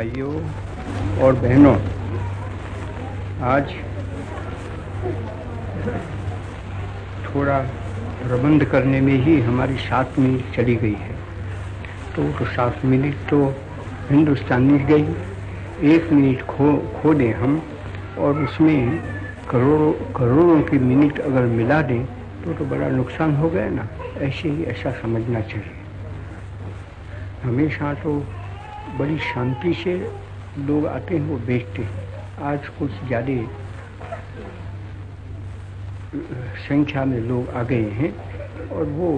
भाइयों और बहनों, आज थोड़ा प्रबंध करने में ही हमारी सात मिनट चली गई है। तो तो सात मिनट तो हिंदुस्तान हिंदुस्तानी गई, एक मिनट खो खो दें हम और उसमें करोड़ों करोड़ों की मिनट अगर मिला दें तो तो बड़ा नुकसान हो गया ना। ऐसे ही ऐसा समझना चाहिए। हमेशा तो बड़ी शांति से लोग आते हैं, वो बेचते हैं। आज कुछ ज़्यादा संख्या में लोग आ गए हैं और वो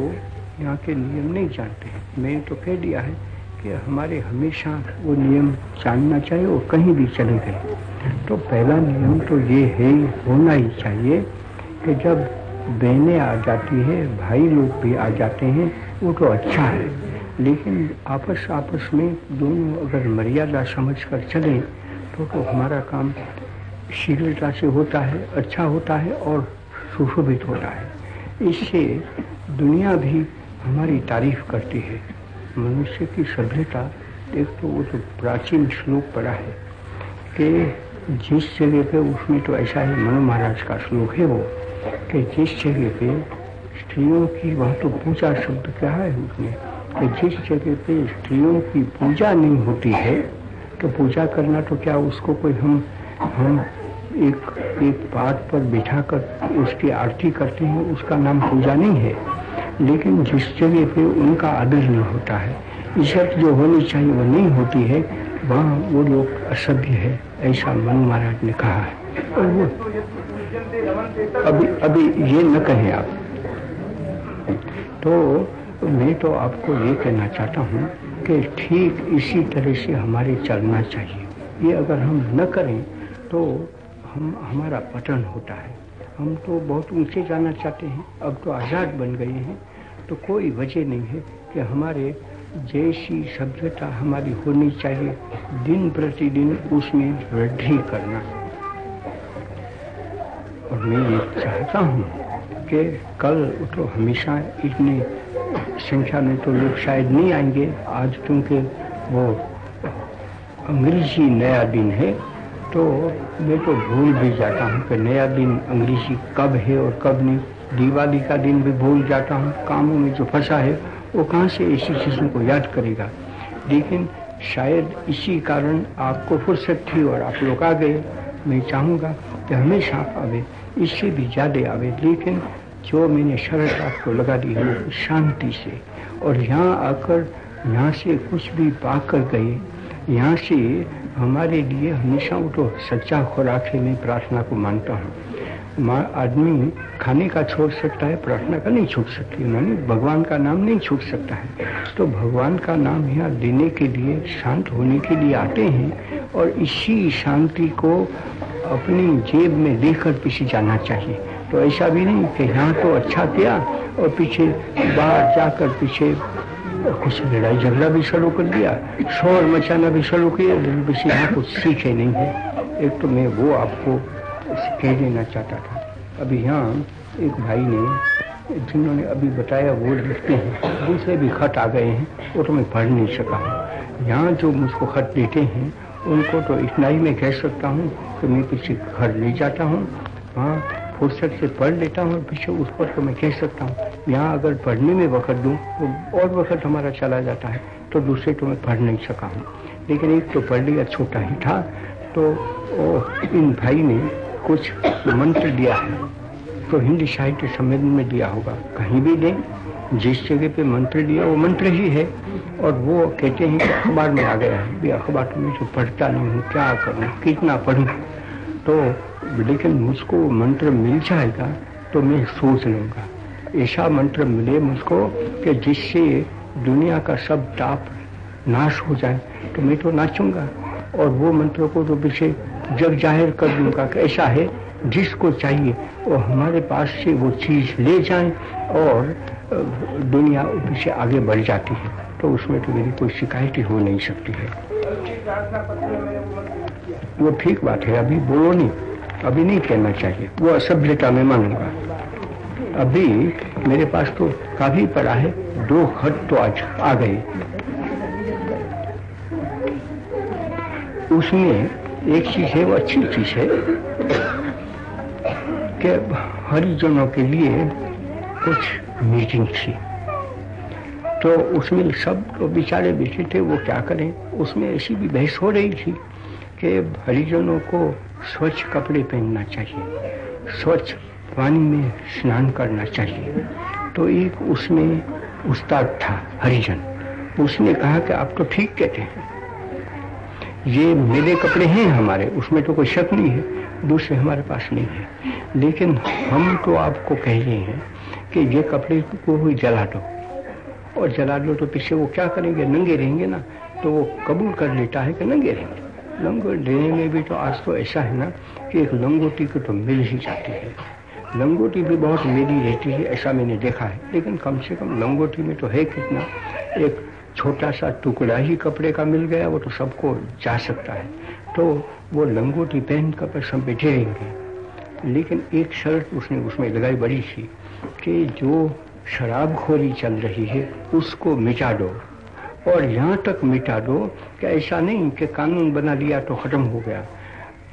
यहाँ के नियम नहीं जानते हैं। मैंने तो कह दिया है कि हमारे हमेशा वो नियम जानना चाहिए और कहीं भी चले गए। तो पहला नियम तो ये है, होना ही चाहिए कि जब बहनें आ जाती है, भाई लोग भी आ जाते हैं, वो तो अच्छा है। लेकिन आपस आपस में दोनों अगर मर्यादा समझ कर चलें तो तो हमारा काम शीघ्रता से होता है अच्छा होता है और सुशोभित होता है। इससे दुनिया भी हमारी तारीफ़ करती है। मनुष्य की सभ्यता एक तो वो तो प्राचीन श्लोक पड़ा है कि जिस जगह पे उसमें तो ऐसा है मनु महाराज का श्लोक है वो, कि जिस जगह पे स्त्रियों की वहाँ तो पूजा शब्द क्या है उसमें? कि जिस जगह पे स्त्रियों की पूजा नहीं होती है तो पूजा करना तो क्या उसको कोई हम हम एक एक बात पर बिठा कर उसकी आरती करते हैं, उसका नाम पूजा नहीं है। लेकिन जिस जगह पे उनका आदर नहीं होता है इज़्ज़त जो होनी चाहिए वो नहीं होती है, वहाँ वो लोग असभ्य है, ऐसा मन महाराज ने कहा है। और वो अभी अभी ये न कहें आप। तो मैं तो आपको ये कहना चाहता हूँ कि ठीक इसी तरह से हमारे चलना चाहिए। ये अगर हम न करें तो हम, हमारा पतन होता है। हम तो बहुत ऊँचे जाना चाहते हैं, अब तो आज़ाद बन गए हैं। तो कोई वजह नहीं है कि हमारे जैसी सभ्यता हमारी होनी चाहिए, दिन प्रतिदिन उसमें वृद्धि करना। और मैं ये चाहता हूँ कि कल तो हमेशा इतनी संख्या में तो लोग शायद नहीं आएँगे। आज क्योंकि वो अंग्रेज़ी नया दिन है तो मैं तो भूल भी जाता हूँ कि नया दिन अंग्रेज़ी कब है और कब नहीं। दिवाली का दिन भी भूल जाता हूँ। कामों में जो फंसा है, वो कहाँ से ऐसी चीज़ों को याद करेगा? लेकिन शायद इसी कारण आपको फुर्सत थी और आप लोग आ गए। मैं चाहूँगा कि हमेशा आवे, इससे भी ज़्यादा आवे। लेकिन जो मैंने शर्त आपको लगा दी है शांति से। और यहाँ आकर, यहाँ से कुछ भी पा कर गए। यहाँ से हमारे लिए हमेशा वो तो सच्चा खुराक है, मैं प्रार्थना को मानता हूँ। माँ, आदमी खाने का छोड़ सकता है, प्रार्थना का नहीं छूट सकती, उन्होंने भगवान का नाम नहीं छूट सकता है। तो भगवान का नाम यहाँ देने के लिए, शांत होने के लिए आते हैं और इसी शांति को अपनी जेब में लेकर पीछे जाना चाहिए। तो ऐसा भी नहीं कि यहाँ तो अच्छा किया और पीछे बाहर जाकर पीछे कुछ लड़ाई झगड़ा भी शुरू कर दिया। शोर मचाना भी शुरू किया पीछे यहाँ कुछ सीखे नहीं है। एक तो मैं वो आपको कह देना चाहता था। अभी यहाँ एक भाई ने, जिन्होंने अभी बताया वो लिखते हैं दूसरे भी खत आ गए हैं, वो तो मैं पढ़ नहीं सका हूँ। यहाँ जो मुझको खत देते हैं, उनको तो इतना ही मैं कह सकता हूँ कि मैं किसी घर ले जाता हूँ। वहाँ फुर्सत से पढ़ लेता हूँ और पीछे उस पर तो मैं कह सकता हूँ यहाँ अगर पढ़ने में वक्त दूँ तो और वक्त हमारा चला जाता है तो दूसरे तो मैं पढ़ नहीं सका हूँ। लेकिन एक तो पढ़ लिया छोटा ही था तो ओ, इन भाई ने कुछ मंत्र दिया है तो हिंदी साहित्य सम्मेलन में दिया होगा। कहीं भी दें जिस जगह पे मंत्र दिया वो मंत्र ही है और वो कहते हैं कि अखबार में आ गया है। अखबार तो मैं जो पढ़ता नहीं हूँ क्या करूँ कितना पढ़ूँ? तो लेकिन मुझको मंत्र मिल जाएगा तो मैं सोच लूँगा। ऐसा मंत्र मिले मुझको कि जिससे दुनिया का सब ताप नाश हो जाए तो मैं तो नाचूँगा। और वो मंत्र को तो पीछे जग ज़ाहिर कर दूँगा कि ऐसा है, जिसको चाहिए। वो हमारे पास से वो चीज़ ले जाए और दुनिया पीछे आगे बढ़ जाती है। तो उसमें तो मेरी कोई शिकायत ही हो नहीं सकती है। वो ठीक बात है, अभी बोलो नहीं, अभी नहीं कहना चाहिए। वो असभ्यता में मानूँगा अभी मेरे पास तो काफ़ी पड़ा है, दो खत तो आज आ गए। उसमें एक चीज़ है, वो अच्छी चीज़ है कि हरिजनों के लिए कुछ मीटिंग थी। तो उसमें सब तो बेचारे बैठे थे, वो क्या करें? उसमें ऐसी भी बहस हो रही थी। कि हरिजनों को स्वच्छ कपड़े पहनना चाहिए, स्वच्छ पानी में स्नान करना चाहिए। तो एक उसमें उस्ताद था हरिजन। उसने कहा कि आप तो ठीक कहते हैं। ये मेरे कपड़े हैं हमारे, उसमें तो कोई शक नहीं है, दूसरे हमारे पास नहीं है। लेकिन हम तो आपको कह रहे हैं कि ये कपड़े को भी जला दो। और जला दो तो पीछे वो क्या करेंगे? नंगे रहेंगे ना तो वो कबूल कर लेता है कि नंगे रहेंगे। लंगोट देने में भी तो आज तो ऐसा है ना कि एक लंगोटी को तो मिल ही जाती है। लंगोटी भी बहुत मेरी रहती है, ऐसा मैंने देखा है। लेकिन कम से कम लंगोटी में तो है कितना? एक छोटा सा टुकड़ा ही कपड़े का मिल गया, वो तो सबको जा सकता है। तो वो लंगोटी पहन कर सब बैठे रहेंगे। लेकिन एक शर्त उसने, उसमें लगाई बड़ी थी कि जो शराबखोरी चल रही है, उसको मिटा दो। और यहाँ तक मिटा दो कि ऐसा नहीं कि कानून बना लिया तो खत्म हो गया।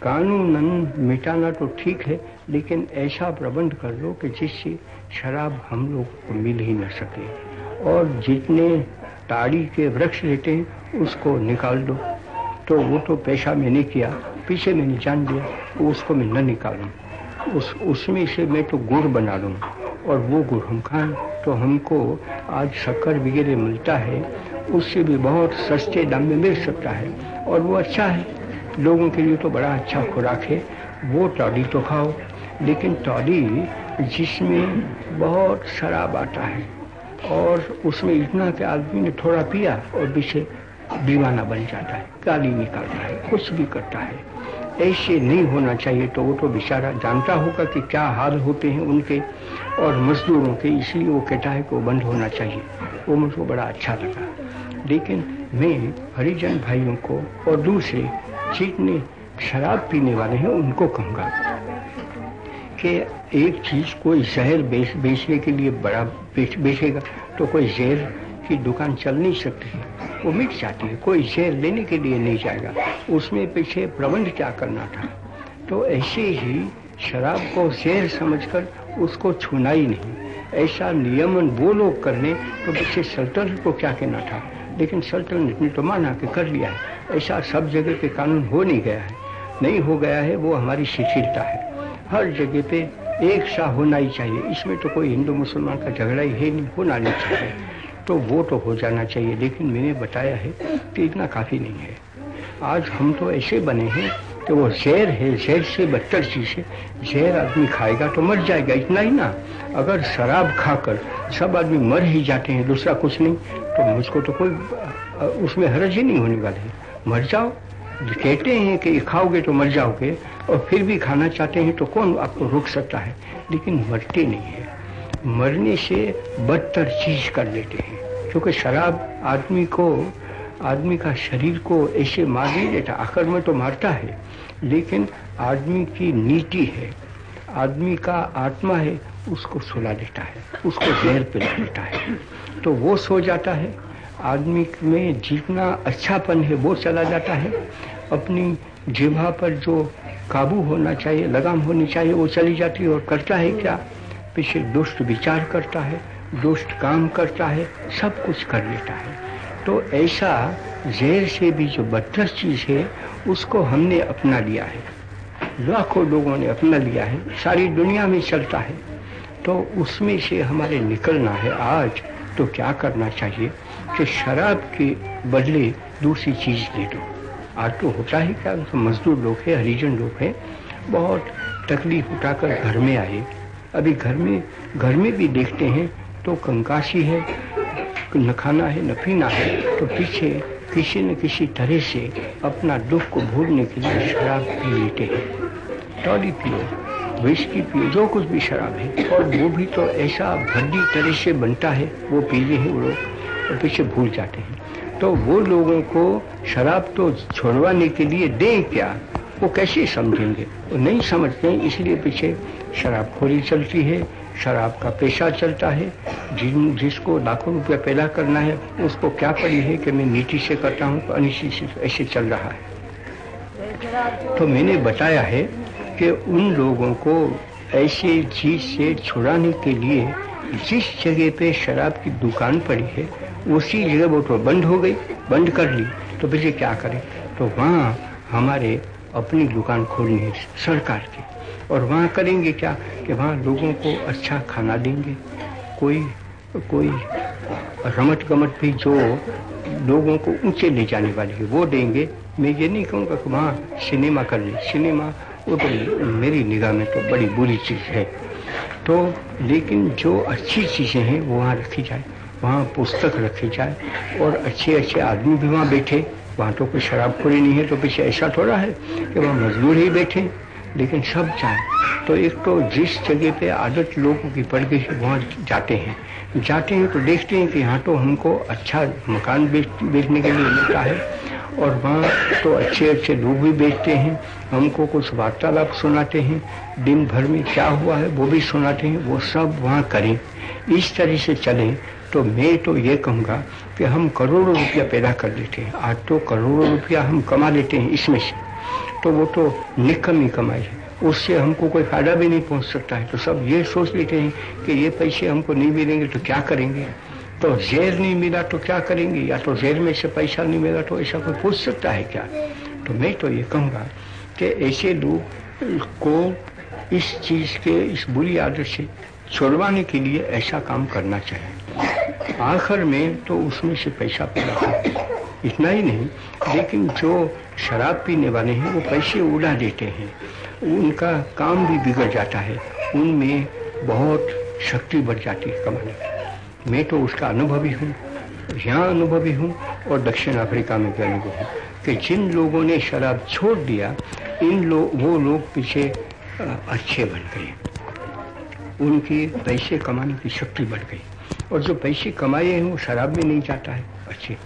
कानून मिटाना तो ठीक है, लेकिन ऐसा प्रबंध कर लो कि जिससे शराब हम लोग को मिल ही न सके। और जितने ताड़ी के वृक्ष रहते हैं, उसको निकाल दो। तो वो तो पैसा मैंने किया, पीछे मैंने जान दिया तो उसको मैं न निकालूं। उस, उसमें से मैं तो गुड़ बना लूँ। और वो गुड़ हम खाएँ तो हमको आज शक्कर वगैरह मिलता है उससे भी बहुत सस्ते दाम में मिल सकता है। और वो अच्छा है। लोगों के लिए तो बड़ा अच्छा खुराक है। वो टॉडी तो खाओ। लेकिन टॉडी जिसमें बहुत शराब आता है और उसमें इतना कि आदमी ने थोड़ा पिया और पीछे दीवाना बन जाता है, गाली निकालता है, कुछ भी करता है। ऐसे नहीं होना चाहिए। तो वो तो बेचारा जानता होगा कि क्या हाल होते हैं उनके और मजदूरों के, इसलिए वो कहता है कि वो बंद होना चाहिए। वो मुझको बड़ा अच्छा लगा। लेकिन मैं हरिजन भाइयों को और दूसरे जितने शराब पीने वाले हैं, उनको कहूँगा कि एक चीज़ कोई जहर बेच, बेचने के लिए बड़ा बेच, बेचेगा। तो कोई जहर की दुकान चल नहीं सकती है। वो मिट जाती है, कोई जहर लेने के लिए नहीं जाएगा। उसमें पीछे प्रबंध क्या करना था? तो ऐसे ही शराब को जहर समझकर उसको छूना ही नहीं। ऐसा नियमन वो लोग करने तो पीछे सल्तनत को क्या कहना था? लेकिन सल्तनत ने तो माना कि कर लिया है। ऐसा सब जगह पे कानून हो नहीं गया है। नहीं हो गया है, वो हमारी शिथिलता है। हर जगह पे एक सा होना ही चाहिए। इसमें तो कोई हिंदू मुसलमान का झगड़ा ही है नहीं, होना नहीं चाहिए। तो वो तो हो जाना चाहिए, लेकिन मैंने बताया है कि इतना काफ़ी नहीं है। आज हम तो ऐसे बने हैं कि वो जहर है जहर से बदतर चीज़ है। जहर आदमी खाएगा तो मर जाएगा, इतना ही ना। अगर शराब खाकर सब आदमी मर ही जाते हैं, दूसरा कुछ नहीं तो मुझको तो कोई उसमें हरज ही नहीं होने वाली मर जाओ, कहते हैं कि खाओगे तो मर जाओगे, और फिर भी खाना चाहते हैं तो कौन आपको रोक सकता है? लेकिन मरते नहीं है। मरने से बदतर चीज़ कर लेते हैं। क्योंकि शराब आदमी को, आदमी का शरीर को ऐसे मार नहीं देता, आखिर में तो मारता है। लेकिन आदमी की नीति है, आदमी का आत्मा है, उसको सुला देता है, उसको जहर पिला देता है। तो वो सो जाता है, आदमी में जितना अच्छापन है वो चला जाता है। अपनी जिभा पर जो काबू होना चाहिए, लगाम होनी चाहिए, वो चली जाती है। और करता है क्या? पीछे दुष्ट विचार करता है, दुष्ट काम करता है, सब कुछ कर लेता है। तो ऐसा जहर से भी जो बदतर चीज़ है, उसको हमने अपना लिया है। लाखों लोगों ने अपना लिया है, सारी दुनिया में चलता है। तो उसमें से हमारे निकलना है आज तो क्या करना चाहिए? कि शराब के बदले दूसरी चीज़ दे दो आज तो होता ही क्या तो मजदूर लोग हैं, हरिजन लोग हैं, बहुत तकलीफ़ उठाकर घर में आए। अभी घर में घर में भी देखते हैं तो कंकाशी है न खाना है न पीना है तो पीछे, किसी न किसी तरह से अपना दुख को भूलने के लिए शराब पी लेते हैं। टॉली पियो विस्की पियो, जो कुछ भी शराब है, और वो भी तो ऐसा भद्दी तरह से बनता है, वो पीते हैं वो लोग, और पीछे भूल जाते हैं। तो वो लोगों को शराब तो छोड़वाने के लिए दें क्या? वो कैसे समझेंगे? वो नहीं समझते इसलिए पीछे शराबखोरी चलती है, शराब का पेशा चलता है। जिन, जिसको लाखों रुपया पैदा करना है, उसको क्या पड़ी है कि मैं नीति से करता हूँ तो अनिश्चित से ऐसे चल रहा है। तो मैंने बताया है कि उन लोगों को ऐसे चीज़ से छुड़ाने के लिए जिस जगह पे शराब की दुकान पड़ी है, उसी जगह वो तो बंद हो गई, बंद कर ली। तो फिर क्या करें? तो वहाँ हमारे अपनी दुकान खोलनी है सरकार की। और वहाँ करेंगे क्या? कि वहाँ लोगों को अच्छा खाना देंगे। कोई कोई रमट गमट भी जो लोगों को ऊँचे ले जाने वाली है, वो देंगे। मैं ये नहीं कहूँगा कि वहाँ सिनेमा कर ले। सिनेमा, वो तो मेरी निगाह में तो बड़ी बुरी चीज़ है। तो लेकिन जो अच्छी चीज़ें हैं, वो वहाँ रखी जाए। वहाँ पुस्तक रखी जाए और अच्छे अच्छे आदमी भी वहाँ बैठे। वहाँ तो कोई शराब शराबखोरी नहीं है तो पीछे ऐसा थोड़ा है कि वहाँ मजदूर ही बैठे, लेकिन सब जाए। तो एक तो जिस जगह पे आदत लोगों की पड़ गई है, वहाँ जाते हैं। जाते हैं तो देखते हैं कि यहाँ तो हमको अच्छा मकान बेचने के लिए मिलता है, और वहाँ तो अच्छे अच्छे लोग भी बेचते हैं, हमको कुछ वार्तालाप सुनाते हैं, दिन भर में क्या हुआ है वो भी सुनाते हैं, वो सब वहाँ करें। इस तरह से चलें तो मैं तो ये कहूँगा कि हम करोड़ों रुपया पैदा कर लेते हैं। आज तो करोड़ों रुपया हम कमा लेते हैं इसमें से। तो वो तो निकम ही कमाई है। उससे हमको कोई फ़ायदा भी नहीं पहुँच सकता है। तो सब ये सोच लेते हैं कि ये पैसे हमको नहीं मिलेंगे तो क्या करेंगे? तो जेर नहीं मिला तो क्या करेंगे? या तो जेर में से पैसा नहीं मिला तो ऐसा कोई पूछ सकता है क्या? तो मैं तो ये कहूँगा कि ऐसे लोग को इस चीज़ के, इस बुरी आदत से छोड़वाने के लिए ऐसा काम करना चाहिए। आखिर में तो उसमें से पैसा पैदा हो इतना ही नहीं, लेकिन जो शराब पीने वाले हैं, वो पैसे उड़ा देते हैं। उनका काम भी बिगड़ जाता है। उनमें बहुत शक्ति बढ़ जाती है कमाने की मैं तो उसका अनुभवी हूँ, यहाँ अनुभवी हूँ और दक्षिण अफ्रीका में भी अनुभव हूँ कि जिन लोगों ने शराब छोड़ दिया, इन लोग वो लोग पीछे अच्छे बन गए। उनकी पैसे कमाने की शक्ति बढ़ गई। और जो पैसे कमाए हैं वो शराब में नहीं जाता है। अच्छे,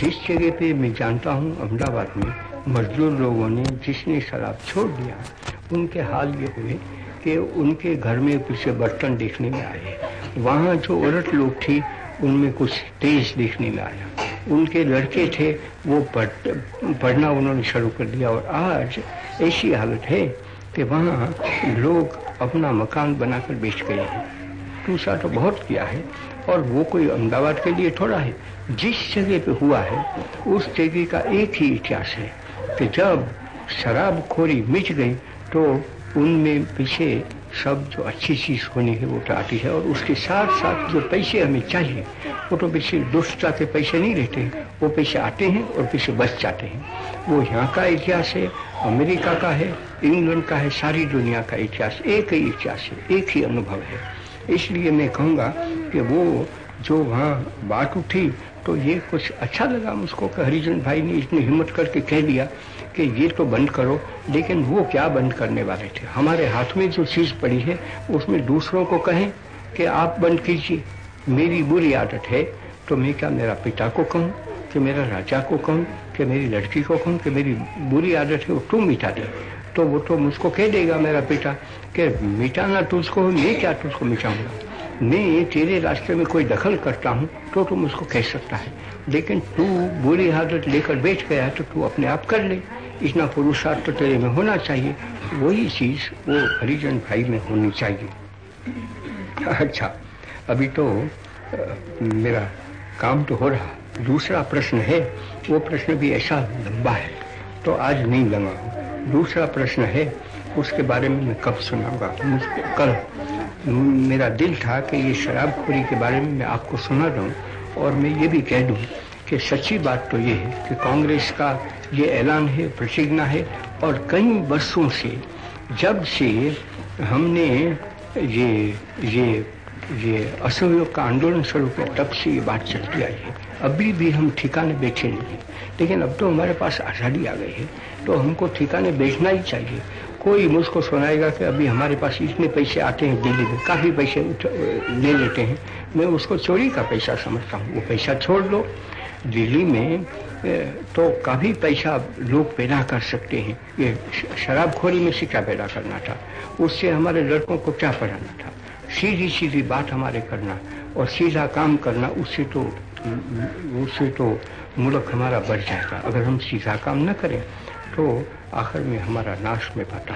जिस जगह पे मैं जानता हूँ, अहमदाबाद में मजदूर लोगों ने जिसने शराब छोड़ दिया, उनके हाल ये हुए कि उनके घर में पीछे बर्तन देखने में आए वहाँ जो औरत लोग थी, उनमें कुछ तेज देखने में आया। उनके लड़के थे, वो पढ़, पढ़ना उन्होंने शुरू कर दिया। और आज ऐसी हालत है कि वहाँ लोग अपना मकान बनाकर बेच गए हैं। दूसरा तो बहुत किया है और वो कोई अहमदाबाद के लिए थोड़ा है। जिस जगह पे हुआ है, उस जगह का एक ही इतिहास है कि जब शराबखोरी मिट गई तो उनमें पीछे सब जो अच्छी चीज़ होनी है, वो तो आती है और उसके साथ साथ जो पैसे हमें चाहिए, वो तो पीछे दुष्टता के पैसे नहीं रहते वो पैसे आते हैं और पीछे बच जाते हैं। वो यहाँ का इतिहास है, अमेरिका का है, इंग्लैंड का है, सारी दुनिया का इतिहास एक ही इतिहास है, एक ही अनुभव है। इसलिए मैं कहूँगा कि वो जो वहाँ बात उठी तो ये कुछ अच्छा लगा मुझको कि हरिजन भाई ने इतनी हिम्मत करके कह दिया कि ये तो बंद करो, लेकिन वो क्या बंद करने वाले थे? हमारे हाथ में जो चीज़ पड़ी है, उसमें दूसरों को कहें कि आप बंद कीजिए। मेरी बुरी आदत है तो मैं क्या मेरा पिता को कहूँ, कि मेरा राजा को कहूँ, कि मेरी लड़की को कहूँ, कि मेरी बुरी आदत है, वो तुम मिटा दे? तो वो तो मुझको कह देगा मेरा पिता कि मिटाना तुझको मैं क्या तुझको मिटाऊँगा मैं तेरे रास्ते में कोई दखल करता हूँ तो तुम उसको कह सकता है। लेकिन तू बुरी आदत लेकर बैठ गया है तो तू अपने आप कर ले। इतना पुरुषार्थ तो तेरे में होना चाहिए। वही चीज़ वो हरिजन भाई में होनी चाहिए। अच्छा अभी तो आ, मेरा काम तो हो रहा। दूसरा प्रश्न है वो प्रश्न भी ऐसा लंबा है तो आज नहीं लगा दूसरा प्रश्न है उसके बारे में मैं कब सुनाऊँगा? कल मेरा दिल था कि ये शराबखोरी के बारे में मैं आपको सुना दूँ और मैं ये भी कह दूँ कि सच्ची बात तो ये है कि कांग्रेस का ये ऐलान है, प्रतिज्ञा है और कई वर्षों से जब से हमने ये ये ये असहयोग का आंदोलन शुरू किया, तब से ये बात चलती आई है। अभी भी हम ठिकाने बैठे नहीं लेकिन अब तो हमारे पास आज़ादी आ गई है तो हमको ठिकाने बेचना ही चाहिए। कोई मुझको सुनाएगा कि अभी हमारे पास इतने पैसे आते हैं दिल्ली में, काफ़ी पैसे ले लेते हैं। मैं उसको चोरी का पैसा समझता हूँ। वो पैसा छोड़ दो। दिल्ली में तो काफ़ी पैसा लोग पैदा कर सकते हैं। ये शराबखोरी में से क्या पैदा करना था। उससे हमारे लड़कों को क्या पढ़ाना था? सीधी सीधी बात हमारे करना और सीधा काम करना, उससे तो उससे तो मुल्क हमारा बढ़ जाएगा। अगर हम सीधा काम न करें तो आखिर में हमारा नाश में पाता